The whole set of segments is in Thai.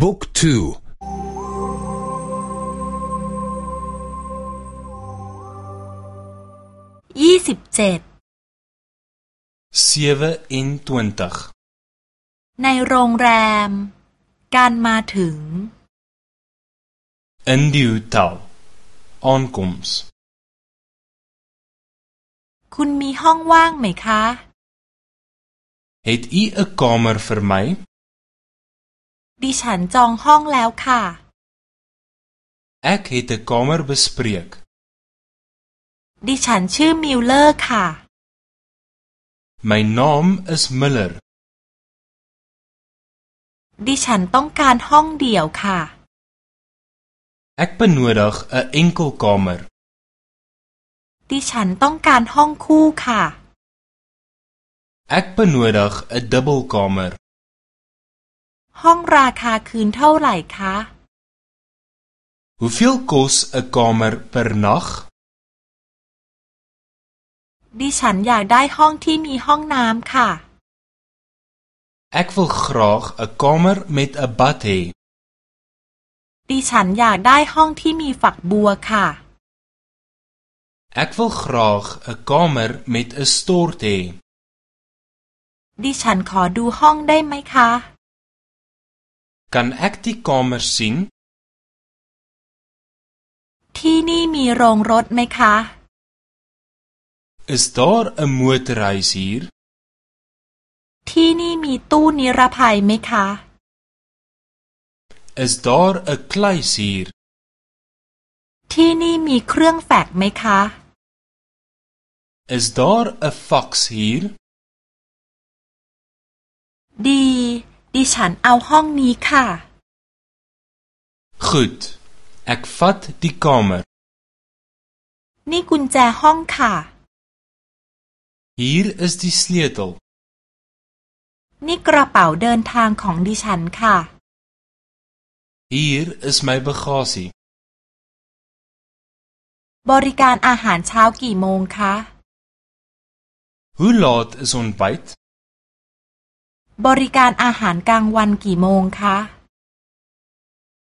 บุ๊กทูยี่สิบเจ็ดในโรงแรม การมาถึง In die hotel aankoms คุณมีห้องว่างไหมคะ Het u 'n kamer vir my ดิฉันจองห้องแล้วค่ะ Ek het 'n kamer bespreek ดิฉันชื่อมิลเลอร์ค่ะ My naam is Miller ดิฉันต้องการห้องเดี่ยวค่ะ Ek benodig 'n enkel kamer ดิฉันต้องการห้องคู่ค่ะ Ek benodig 'n dubbelkamer ห้องราคาคืนเท่าไหร่คะ Hoeveel kos 'n kamer per nag ดิฉันอยากได้ห้องที่มีห้องน้ำค่ะ Ek wil graag 'n kamer met 'n bad hê ดิฉันอยากได้ห้องที่มีฝักบัวค่ะ Ek wil graag 'n kamer met 'n stort hê ดิฉันขอดูห้องได้ไหมคะ Kan ek die kamer sien ที่นี่มีโรงรถไหมคะ Is daar 'n motorhuis hier ที่นี่มีตู้นิรภัยไหมคะ Is daar 'n kluis hier ที่นี่มีเครื่องแฟกซ์ไหมคะ Is daar 'n faks hier ดี ดิฉันเอาห้องนี้ค่ะ Goed ek vat die kamer นี่กุญแจห้องค่ะ Hier is die sleutel นี่กระเป๋าเดินทางของดิฉันค่ะ Hier is my bagasie บริการอาหารเช้ากี่โมงคะ Hoe laat is ontbyt บริการอาหารกลางวันกี่โมงคะ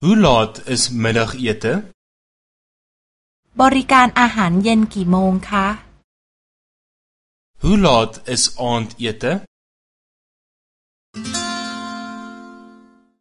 Hoe laat is middagete บริการอาหารเย็นกี่โมงคะ Hoe laat is aandete